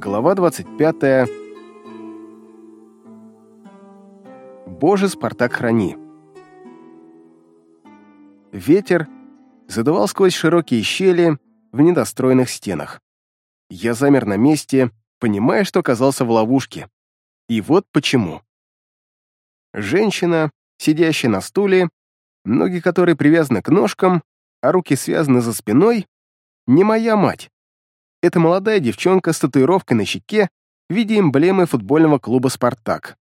Глава 25. Боже, Спартак, храни. Ветер задувал сквозь широкие щели в недостроенных стенах. Я замер на месте, понимая, что оказался в ловушке. И вот почему. Женщина, сидящая на стуле, ноги которой привязаны к ножкам, а руки связаны за спиной, не моя мать. Это молодая девчонка с татуировкой на щеке в виде эмблемы футбольного клуба «Спартак».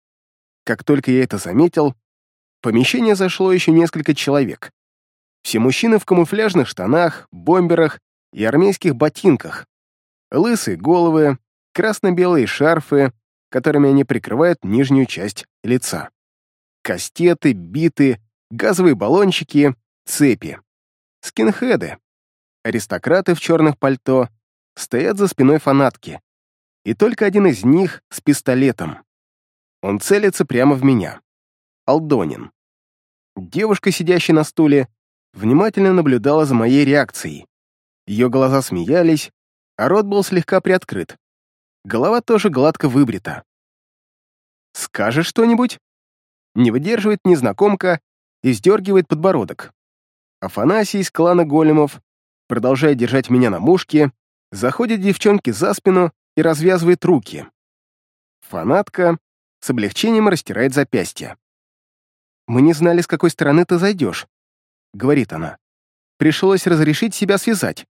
Как только я это заметил, в помещение зашло еще несколько человек. Все мужчины в камуфляжных штанах, бомберах и армейских ботинках. Лысые головы, красно-белые шарфы, которыми они прикрывают нижнюю часть лица. Кастеты, биты, газовые баллончики, цепи. Скинхеды. Аристократы в черных пальто, стоят за спиной фанатки, и только один из них с пистолетом. Он целится прямо в меня. Алдонин. Девушка, сидящая на стуле, внимательно наблюдала за моей реакцией. Ее глаза смеялись, а рот был слегка приоткрыт. Голова тоже гладко выбрита. «Скажешь что-нибудь?» Не выдерживает незнакомка и сдергивает подбородок. Афанасий из клана големов, продолжая держать меня на мушке, Заходит девчонке за спину и развязывает руки. Фанатка с облегчением растирает запястье. «Мы не знали, с какой стороны ты зайдешь», — говорит она. «Пришлось разрешить себя связать,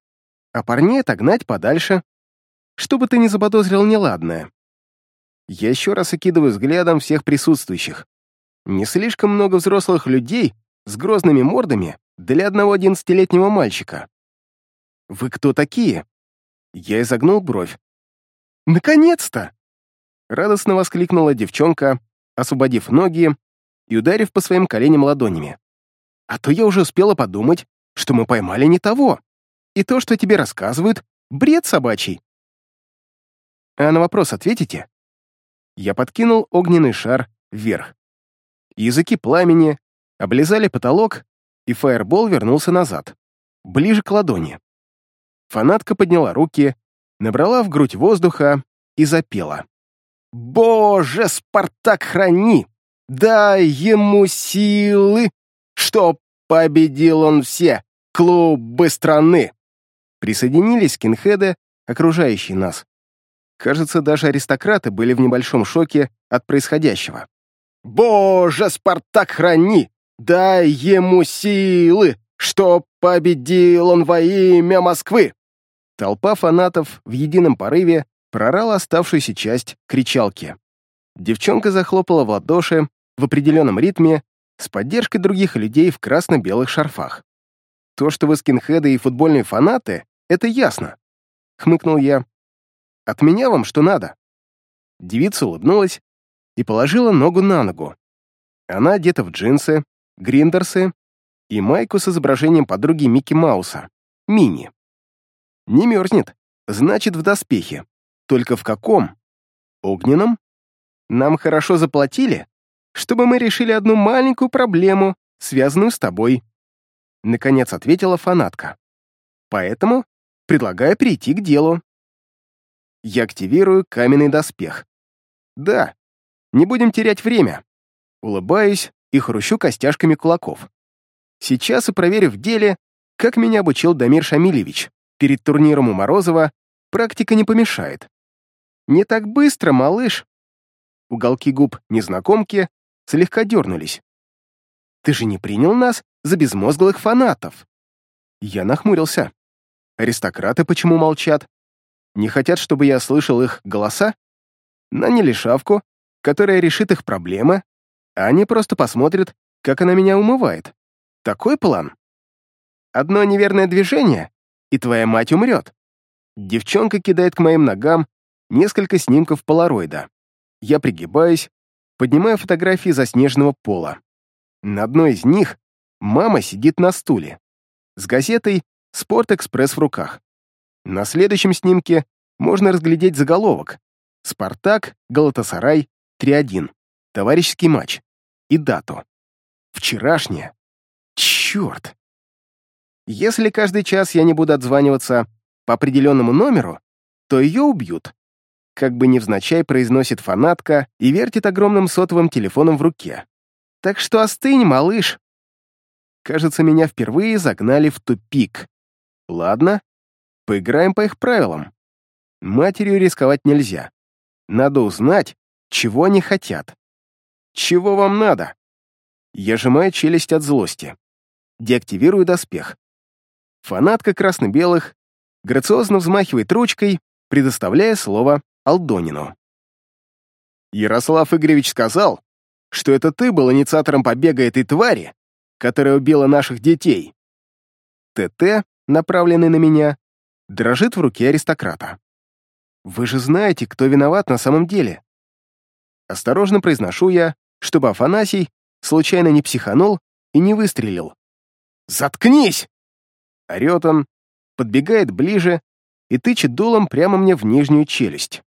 а парней отогнать подальше, чтобы ты не заподозрил неладное». Я еще раз окидываю взглядом всех присутствующих. Не слишком много взрослых людей с грозными мордами для одного одиннадцатилетнего мальчика. «Вы кто такие?» Я изогнул бровь. «Наконец-то!» Радостно воскликнула девчонка, освободив ноги и ударив по своим коленям ладонями. «А то я уже успела подумать, что мы поймали не того. И то, что тебе рассказывают, бред собачий». «А на вопрос ответите?» Я подкинул огненный шар вверх. Языки пламени облизали потолок, и фаербол вернулся назад, ближе к ладони. Фанатка подняла руки, набрала в грудь воздуха и запела. «Боже, Спартак, храни! Дай ему силы, чтоб победил он все клубы страны!» Присоединились кинхеды, окружающие нас. Кажется, даже аристократы были в небольшом шоке от происходящего. «Боже, Спартак, храни! Дай ему силы, чтоб победил он во имя Москвы!» Толпа фанатов в едином порыве прорала оставшуюся часть кричалки. Девчонка захлопала в ладоши в определенном ритме с поддержкой других людей в красно-белых шарфах. «То, что вы скинхеды и футбольные фанаты, это ясно», — хмыкнул я. «От меня вам что надо?» Девица улыбнулась и положила ногу на ногу. Она одета в джинсы, гриндерсы и майку с изображением подруги Микки Мауса, Мини. Не мерзнет, значит, в доспехе. Только в каком? Огненном? Нам хорошо заплатили, чтобы мы решили одну маленькую проблему, связанную с тобой. Наконец ответила фанатка. Поэтому предлагаю перейти к делу. Я активирую каменный доспех. Да, не будем терять время. Улыбаюсь и хрущу костяшками кулаков. Сейчас и проверю в деле, как меня обучил Дамир Шамилевич перед турниром у Морозова практика не помешает. «Не так быстро, малыш!» Уголки губ незнакомки слегка дернулись. «Ты же не принял нас за безмозглых фанатов!» Я нахмурился. Аристократы почему молчат? Не хотят, чтобы я слышал их голоса? Наняли шавку, которая решит их проблемы, а они просто посмотрят, как она меня умывает. Такой план? Одно неверное движение, и твоя мать умрет. Девчонка кидает к моим ногам несколько снимков полароида. Я пригибаюсь, поднимаю фотографии заснеженного пола. На одной из них мама сидит на стуле, с газетой «Спорт-экспресс» в руках. На следующем снимке можно разглядеть заголовок «Спартак, Галатасарай, 3-1. Товарищеский матч» и дату. Вчерашняя. Черт! Если каждый час я не буду отзваниваться по определенному номеру, то ее убьют. как бы невзначай произносит фанатка и вертит огромным сотовым телефоном в руке. «Так что остынь, малыш!» Кажется, меня впервые загнали в тупик. Ладно, поиграем по их правилам. Матерью рисковать нельзя. Надо узнать, чего они хотят. Чего вам надо? Я сжимаю челюсть от злости. Деактивирую доспех. Фанатка красно-белых грациозно взмахивает ручкой, предоставляя слово Алдонину. Ярослав Игоревич сказал, что это ты был инициатором побега этой твари, которая убила наших детей. ТТ, направленный на меня, дрожит в руке аристократа. Вы же знаете, кто виноват на самом деле. Осторожно произношу я, чтобы Афанасий случайно не психанул и не выстрелил. «Заткнись!» Орет он, подбегает ближе и тычет дулом прямо мне в нижнюю челюсть.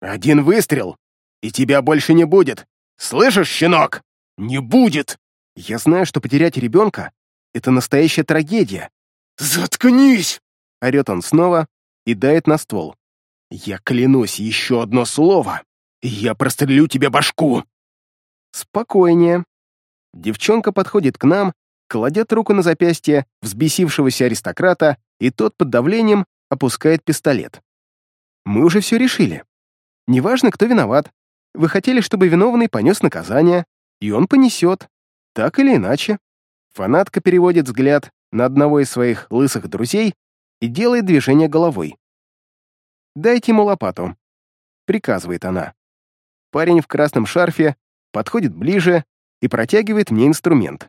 «Один выстрел, и тебя больше не будет! Слышишь, щенок? Не будет!» Я знаю, что потерять ребенка — это настоящая трагедия. «Заткнись!» — орет он снова и дает на ствол. «Я клянусь, еще одно слово, и я прострелю тебе башку!» «Спокойнее». Девчонка подходит к нам, кладет руку на запястье взбесившегося аристократа, и тот под давлением опускает пистолет. «Мы уже все решили. Неважно, кто виноват. Вы хотели, чтобы виновный понес наказание, и он понесет. Так или иначе». Фанатка переводит взгляд на одного из своих лысых друзей и делает движение головой. «Дайте ему лопату», — приказывает она. Парень в красном шарфе подходит ближе и протягивает мне инструмент.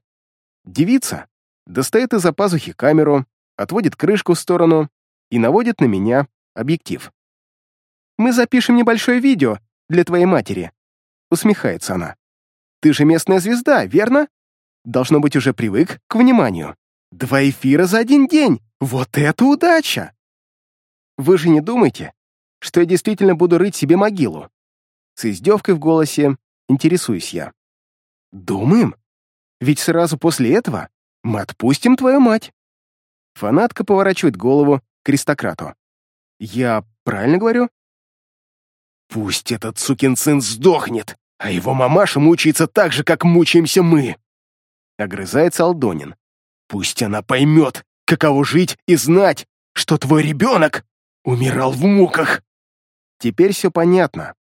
Девица достает из-за пазухи камеру, отводит крышку в сторону и наводит на меня объектив. «Мы запишем небольшое видео для твоей матери», — усмехается она. «Ты же местная звезда, верно? Должно быть, уже привык к вниманию. Два эфира за один день! Вот это удача!» «Вы же не думаете, что я действительно буду рыть себе могилу?» С издевкой в голосе интересуюсь я. «Думаем? Ведь сразу после этого мы отпустим твою мать». Фанатка поворачивает голову к аристократу. «Я правильно говорю?» «Пусть этот сукин сын сдохнет, а его мамаша мучается так же, как мучаемся мы!» Огрызается Алдонин. «Пусть она поймет, каково жить и знать, что твой ребенок умирал в муках!» Теперь все понятно.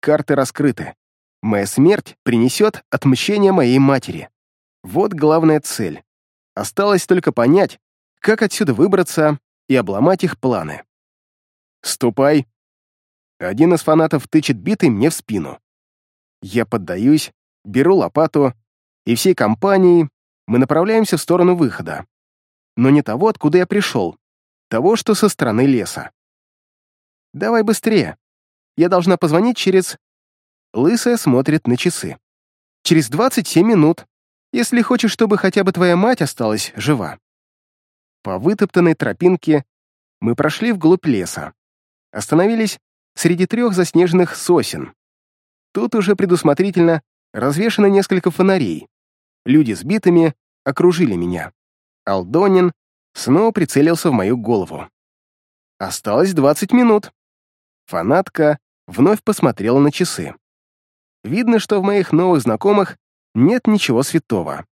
Карты раскрыты. Моя смерть принесет отмщение моей матери. Вот главная цель. Осталось только понять, как отсюда выбраться и обломать их планы. «Ступай!» Один из фанатов тычет битой мне в спину. Я поддаюсь, беру лопату, и всей компанией мы направляемся в сторону выхода. Но не того, откуда я пришел, того, что со стороны леса. «Давай быстрее. Я должна позвонить через Лысая смотрит на часы. «Через 27 минут, если хочешь, чтобы хотя бы твоя мать осталась жива». По вытоптанной тропинке мы прошли вглубь леса. Остановились среди трех заснеженных сосен. Тут уже предусмотрительно развешано несколько фонарей. Люди с битами окружили меня. Алдонин снова прицелился в мою голову. Осталось 20 минут. Фанатка вновь посмотрела на часы. Видно, что в моих новых знакомых нет ничего святого.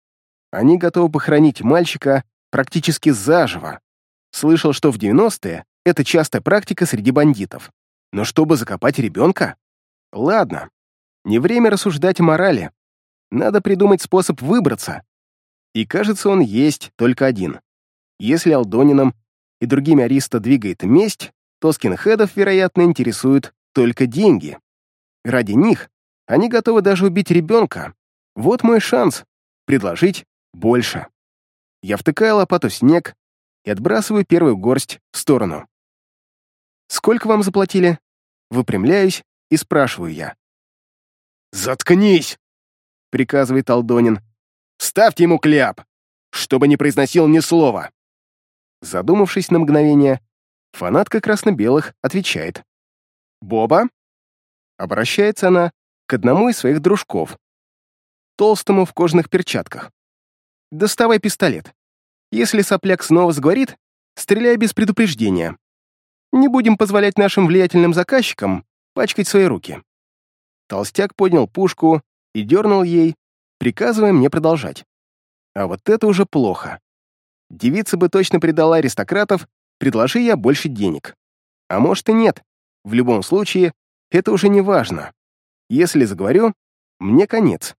Они готовы похоронить мальчика практически заживо. Слышал, что в 90-е это частая практика среди бандитов. Но чтобы закопать ребенка? Ладно, не время рассуждать о морали. Надо придумать способ выбраться. И кажется, он есть только один. Если Алдонином и другими Ариста двигает месть, то скинхедов, вероятно, интересуют только деньги. Ради них они готовы даже убить ребенка. Вот мой шанс предложить больше. Я втыкаю лопату снег и отбрасываю первую горсть в сторону. «Сколько вам заплатили?» Выпрямляюсь и спрашиваю я. «Заткнись!» — приказывает Алдонин. «Ставьте ему кляп, чтобы не произносил ни слова!» Задумавшись на мгновение, фанатка красно-белых отвечает. «Боба?» Обращается она к одному из своих дружков, толстому в кожаных перчатках. «Доставай пистолет. Если сопляк снова сговорит, стреляй без предупреждения. Не будем позволять нашим влиятельным заказчикам пачкать свои руки. Толстяк поднял пушку и дернул ей, приказывая мне продолжать. А вот это уже плохо. Девица бы точно предала аристократов, предложи я больше денег. А может и нет. В любом случае, это уже не важно. Если заговорю, мне конец.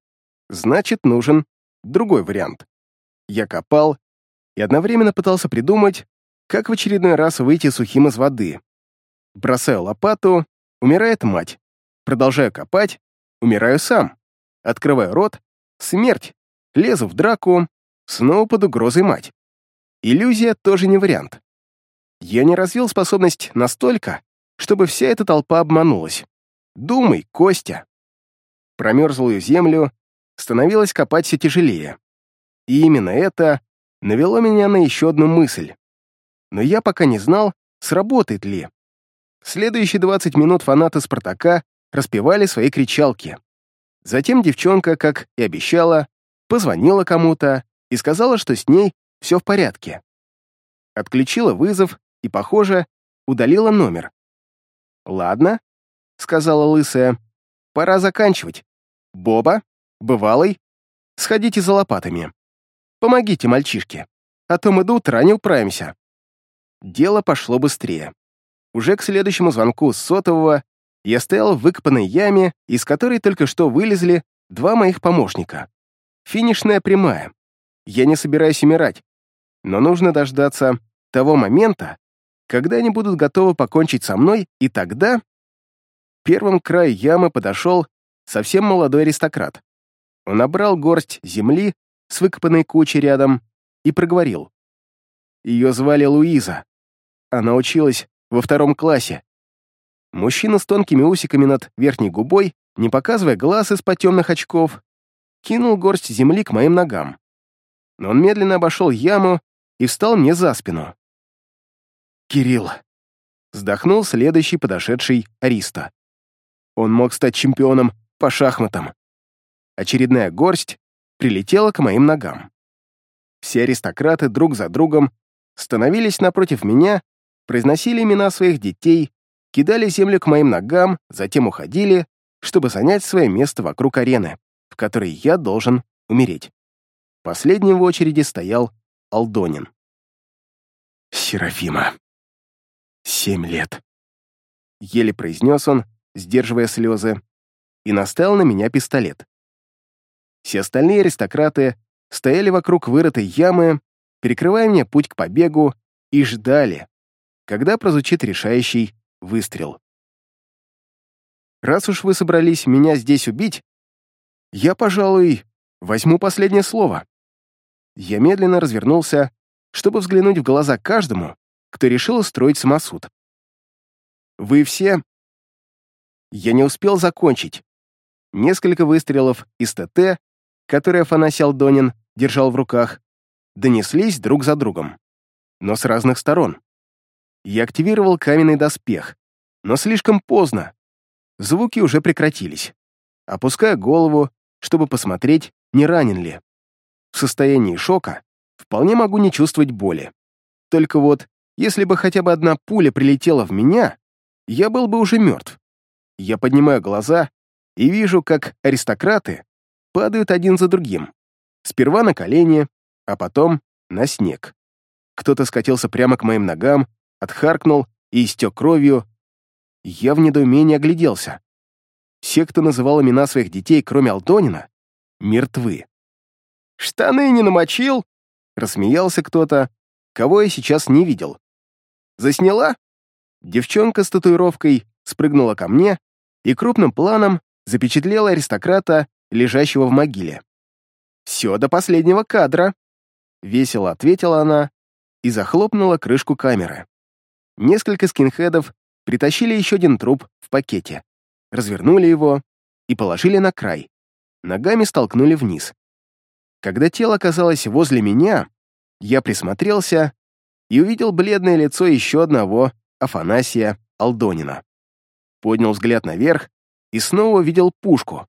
Значит, нужен другой вариант. Я копал и одновременно пытался придумать, как в очередной раз выйти сухим из воды. Бросаю лопату, умирает мать. Продолжаю копать, умираю сам. Открываю рот, смерть. Лезу в драку, снова под угрозой мать. Иллюзия тоже не вариант. Я не развил способность настолько, чтобы вся эта толпа обманулась. Думай, Костя. Промерзлую землю становилось копать все тяжелее. И именно это навело меня на еще одну мысль. Но я пока не знал, сработает ли. Следующие 20 минут фанаты «Спартака» распевали свои кричалки. Затем девчонка, как и обещала, позвонила кому-то и сказала, что с ней все в порядке. Отключила вызов и, похоже, удалила номер. «Ладно», — сказала лысая, — «пора заканчивать. Боба, бывалый, сходите за лопатами. Помогите мальчишке, а то мы до утра не управимся». Дело пошло быстрее. Уже к следующему звонку сотового я стоял в выкопанной яме, из которой только что вылезли два моих помощника. Финишная прямая. Я не собираюсь умирать, но нужно дождаться того момента, когда они будут готовы покончить со мной, и тогда... Первым к краю ямы подошел совсем молодой аристократ. Он набрал горсть земли с выкопанной кучей рядом и проговорил. Ее звали Луиза. Она училась во втором классе. Мужчина с тонкими усиками над верхней губой, не показывая глаз из-под темных очков, кинул горсть земли к моим ногам. Но он медленно обошел яму и встал мне за спину. «Кирилл!» — вздохнул следующий подошедший Ариста. Он мог стать чемпионом по шахматам. Очередная горсть прилетела к моим ногам. Все аристократы друг за другом становились напротив меня, произносили имена своих детей, кидали землю к моим ногам, затем уходили, чтобы занять свое место вокруг арены, в которой я должен умереть. Последним в очереди стоял Алдонин. «Серафима. Семь лет». Еле произнес он, сдерживая слезы, и наставил на меня пистолет. Все остальные аристократы стояли вокруг вырытой ямы, перекрывая мне путь к побегу, и ждали, когда прозвучит решающий выстрел. Раз уж вы собрались меня здесь убить, я, пожалуй, возьму последнее слово. Я медленно развернулся, чтобы взглянуть в глаза каждому, кто решил устроить самосуд. Вы все... Я не успел закончить. Несколько выстрелов из ТТ, которые Афанасий Алдонин держал в руках, донеслись друг за другом, но с разных сторон. Я активировал каменный доспех, но слишком поздно. Звуки уже прекратились. Опуская голову, чтобы посмотреть, не ранен ли. В состоянии шока вполне могу не чувствовать боли. Только вот, если бы хотя бы одна пуля прилетела в меня, я был бы уже мертв. Я поднимаю глаза и вижу, как аристократы падают один за другим. Сперва на колени, а потом на снег. Кто-то скатился прямо к моим ногам, отхаркнул и истек кровью. Я в недоумении огляделся. Все, кто называл имена своих детей, кроме Алтонина, мертвы. «Штаны не намочил?» — рассмеялся кто-то, кого я сейчас не видел. «Засняла?» Девчонка с татуировкой спрыгнула ко мне и крупным планом запечатлела аристократа, лежащего в могиле. «Все до последнего кадра», — весело ответила она и захлопнула крышку камеры. Несколько скинхедов притащили еще один труп в пакете, развернули его и положили на край. Ногами столкнули вниз. Когда тело оказалось возле меня, я присмотрелся и увидел бледное лицо еще одного Афанасия Алдонина. Поднял взгляд наверх и снова увидел пушку.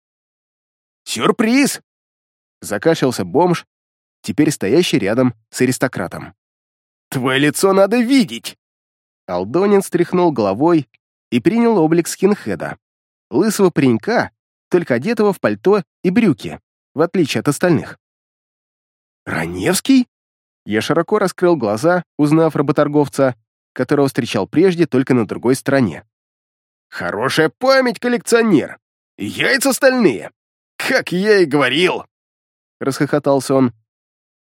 «Сюрприз!» Закашлялся бомж, теперь стоящий рядом с аристократом. «Твое лицо надо видеть!» Алдонин стряхнул головой и принял облик скинхеда. Лысого паренька, только одетого в пальто и брюки, в отличие от остальных. «Раневский?» Я широко раскрыл глаза, узнав работорговца, которого встречал прежде только на другой стороне. «Хорошая память, коллекционер! Яйца стальные! Как я и говорил!» Расхохотался он.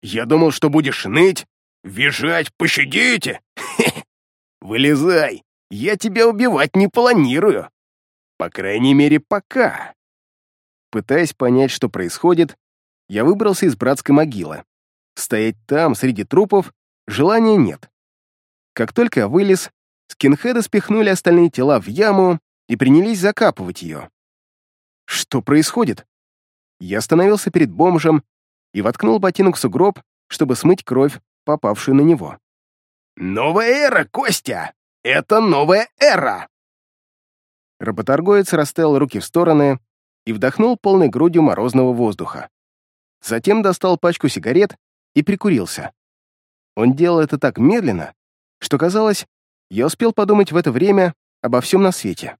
«Я думал, что будешь ныть, визжать, пощадите! Вылезай! Я тебя убивать не планирую! По крайней мере, пока!» Пытаясь понять, что происходит, я выбрался из братской могилы. Стоять там, среди трупов, желания нет. Как только я вылез, скинхеды спихнули остальные тела в яму и принялись закапывать ее. Что происходит? Я остановился перед бомжем и воткнул ботинок в сугроб, чтобы смыть кровь, попавшую на него. «Новая эра, Костя! Это новая эра!» Работорговец расставил руки в стороны и вдохнул полной грудью морозного воздуха. Затем достал пачку сигарет и прикурился. Он делал это так медленно, что казалось, я успел подумать в это время обо всем на свете.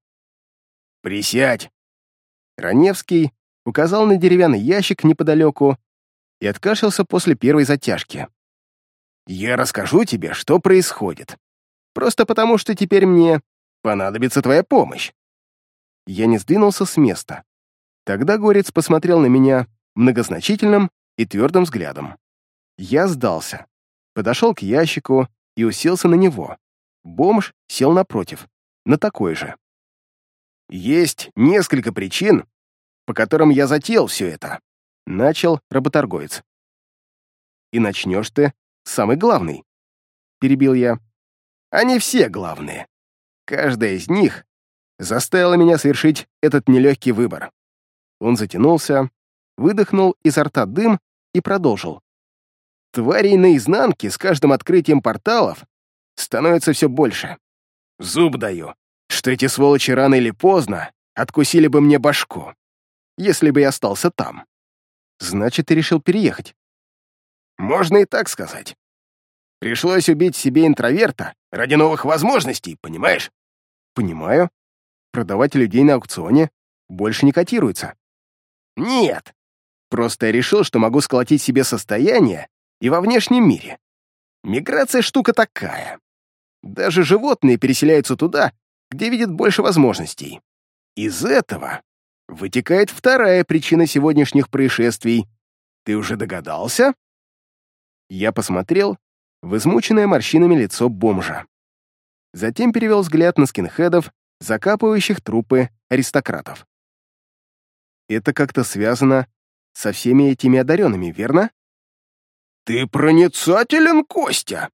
«Присядь!» Раневский указал на деревянный ящик неподалеку и откашлялся после первой затяжки. «Я расскажу тебе, что происходит. Просто потому, что теперь мне понадобится твоя помощь». Я не сдвинулся с места. Тогда Горец посмотрел на меня многозначительным и твердым взглядом. Я сдался. Подошел к ящику и уселся на него. Бомж сел напротив, на такой же. «Есть несколько причин, по которым я затеял все это», — начал работорговец. «И начнешь ты самый главный», — перебил я. «Они все главные. Каждая из них заставила меня совершить этот нелегкий выбор». Он затянулся, выдохнул изо рта дым и продолжил. Тварей наизнанке с каждым открытием порталов становится все больше. Зуб даю, что эти сволочи рано или поздно откусили бы мне башку, если бы я остался там. Значит, ты решил переехать? Можно и так сказать. Пришлось убить себе интроверта ради новых возможностей, понимаешь? Понимаю. Продавать людей на аукционе больше не котируется. Нет. Просто я решил, что могу сколотить себе состояние и во внешнем мире. Миграция штука такая. Даже животные переселяются туда, где видят больше возможностей. Из этого вытекает вторая причина сегодняшних происшествий. Ты уже догадался? Я посмотрел в измученное морщинами лицо бомжа. Затем перевел взгляд на скинхедов, закапывающих трупы аристократов. Это как-то связано со всеми этими одаренными, верно? «Ты проницателен, Костя!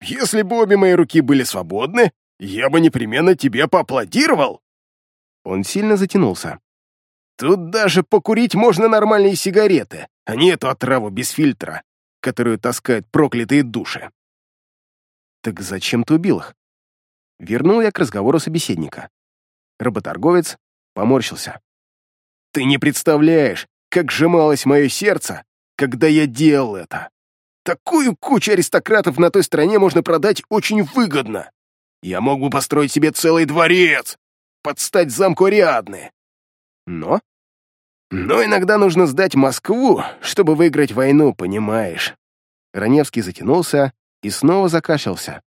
Если бы обе мои руки были свободны, я бы непременно тебе поаплодировал!» Он сильно затянулся. «Тут даже покурить можно нормальные сигареты, а не эту отраву без фильтра, которую таскают проклятые души». «Так зачем ты убил их?» Вернул я к разговору собеседника. Работорговец поморщился. «Ты не представляешь, как сжималось мое сердце, когда я делал это. Такую кучу аристократов на той стороне можно продать очень выгодно. Я мог бы построить себе целый дворец, подстать замку Ариадны. Но? Но иногда нужно сдать Москву, чтобы выиграть войну, понимаешь. Раневский затянулся и снова закашлялся.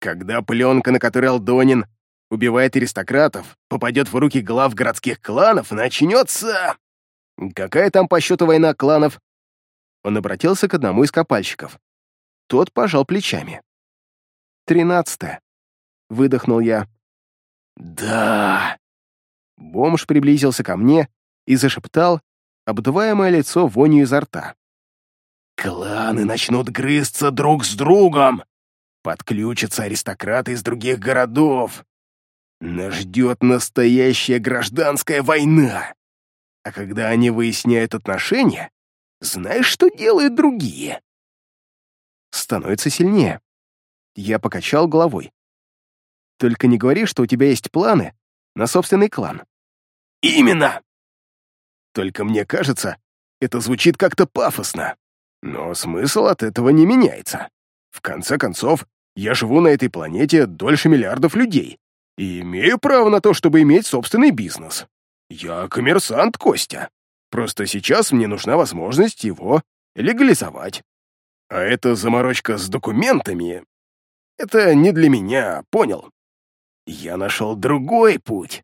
Когда пленка, на которой Алдонин убивает аристократов, попадет в руки глав городских кланов, начнется... Какая там по счету война кланов? Он обратился к одному из копальщиков. Тот пожал плечами. «Тринадцатое», — выдохнул я. «Да!» Бомж приблизился ко мне и зашептал, обдувая мое лицо вонью изо рта. «Кланы начнут грызться друг с другом! Подключатся аристократы из других городов! Нас ждет настоящая гражданская война! А когда они выясняют отношения, знаешь, что делают другие?» Становится сильнее. Я покачал головой. «Только не говори, что у тебя есть планы на собственный клан». «Именно!» «Только мне кажется, это звучит как-то пафосно. Но смысл от этого не меняется. В конце концов, я живу на этой планете дольше миллиардов людей. И имею право на то, чтобы иметь собственный бизнес. Я коммерсант, Костя. Просто сейчас мне нужна возможность его легализовать. А эта заморочка с документами — это не для меня, понял? Я нашел другой путь.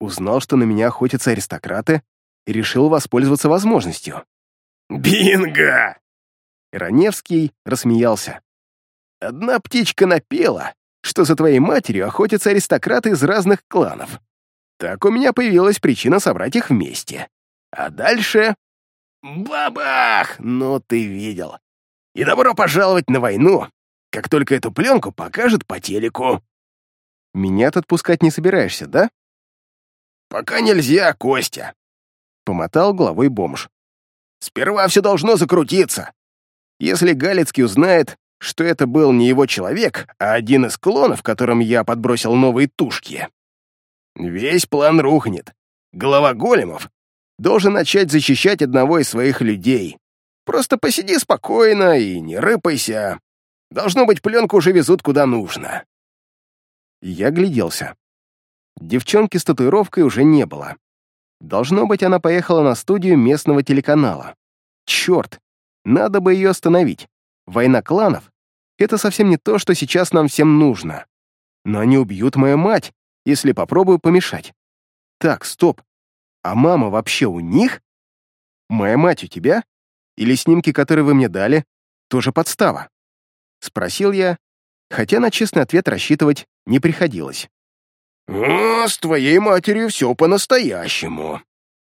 Узнал, что на меня охотятся аристократы, и решил воспользоваться возможностью. «Бинго!» Раневский рассмеялся. «Одна птичка напела, что за твоей матерью охотятся аристократы из разных кланов. Так у меня появилась причина собрать их вместе. А дальше... Бабах! Ну, ты видел. И добро пожаловать на войну, как только эту пленку покажут по телеку. Меня тут пускать не собираешься, да? Пока нельзя, Костя. Помотал головой бомж. Сперва все должно закрутиться. Если Галицкий узнает, что это был не его человек, а один из клонов, которым я подбросил новые тушки, весь план рухнет. Голова големов должен начать защищать одного из своих людей. Просто посиди спокойно и не рыпайся. Должно быть, пленку уже везут куда нужно. Я гляделся. Девчонки с татуировкой уже не было. Должно быть, она поехала на студию местного телеканала. Черт, надо бы ее остановить. Война кланов — это совсем не то, что сейчас нам всем нужно. Но они убьют мою мать, если попробую помешать. Так, стоп. А мама вообще у них? Моя мать у тебя? Или снимки, которые вы мне дали, тоже подстава? Спросил я, хотя на честный ответ рассчитывать не приходилось. «О, с твоей матерью все по-настоящему.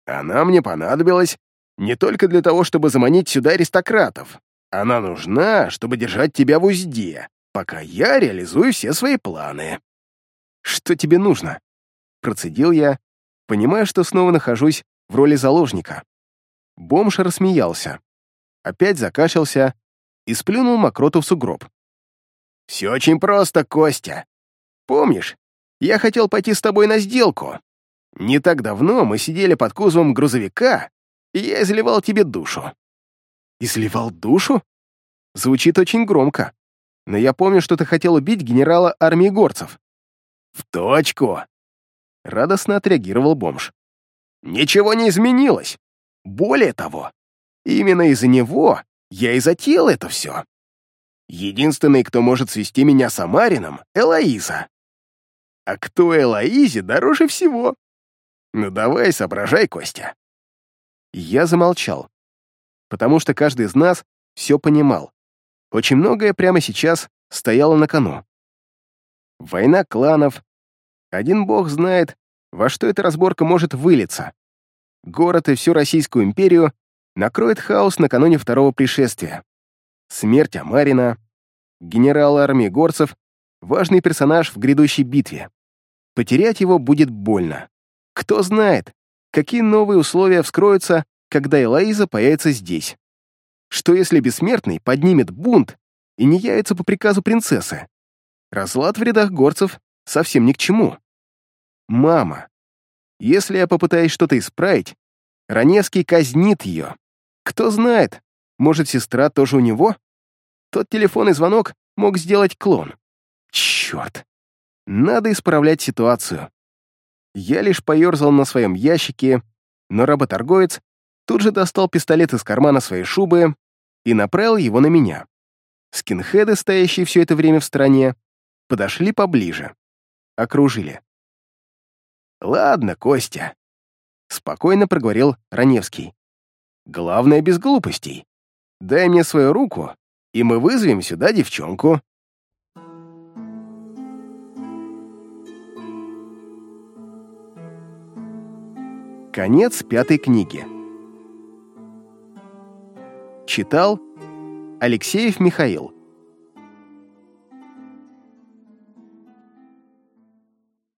Она мне понадобилась не только для того, чтобы заманить сюда аристократов. Она нужна, чтобы держать тебя в узде, пока я реализую все свои планы». «Что тебе нужно?» Процедил я, понимая, что снова нахожусь в роли заложника. Бомж рассмеялся, опять закашлялся и сплюнул мокроту в сугроб. «Все очень просто, Костя. Помнишь, я хотел пойти с тобой на сделку. Не так давно мы сидели под кузовом грузовика, и я изливал тебе душу». «Изливал душу?» Звучит очень громко. Но я помню, что ты хотел убить генерала армии горцев. «В точку!» радостно отреагировал бомж. «Ничего не изменилось. Более того, именно из-за него я и затеял это все. Единственный, кто может свести меня с Амарином, — Элоиза. А кто Элоизе дороже всего? Ну давай, соображай, Костя». Я замолчал, потому что каждый из нас все понимал. Очень многое прямо сейчас стояло на кону. Война кланов, один бог знает, во что эта разборка может вылиться. Город и всю Российскую империю накроет хаос накануне второго пришествия. Смерть Амарина, генерал армии горцев, важный персонаж в грядущей битве. Потерять его будет больно. Кто знает, какие новые условия вскроются, когда Элоиза появится здесь. Что если бессмертный поднимет бунт и не явится по приказу принцессы? Разлад в рядах горцев совсем ни к чему. Мама. Если я попытаюсь что-то исправить, Раневский казнит ее. Кто знает, может, сестра тоже у него? Тот телефонный звонок мог сделать клон. Черт. Надо исправлять ситуацию. Я лишь поерзал на своем ящике, но работорговец тут же достал пистолет из кармана своей шубы и направил его на меня. Скинхеды, стоящие все это время в стороне, подошли поближе. Окружили. «Ладно, Костя», — спокойно проговорил Раневский. «Главное, без глупостей. Дай мне свою руку, и мы вызовем сюда девчонку». Конец пятой книги. Читал Алексеев Михаил